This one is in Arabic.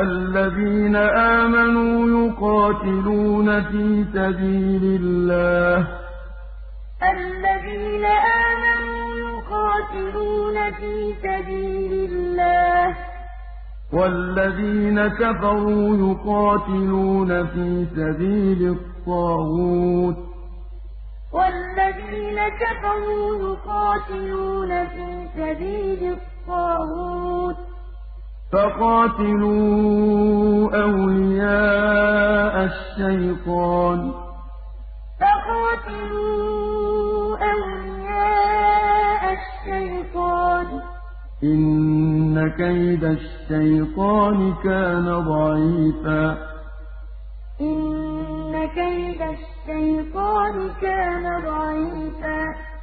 الَّذِينَ آمَنُوا يُقَاتِلُونَ فِي سَبِيلِ اللَّهِ. وَالَّذِينَ كَفَرُوا يُقَاتِلُونَ فِي سَبِيلِ الطَّاغُوتِ. فَقَاتِلُوا أَوْلِيَاءَ الشَّيْطَانِ ۖ. إِنَّ كَيْدَ الشَّيْطَانِ كَانَ ضَعِيفًا. فَقَاتِلُوا أَوْلِيَاءَ الشَّيْطَانِ ۖ إِنَّ كَيْدَ الشَّيْطَانِ كَانَ ضَعِيفًا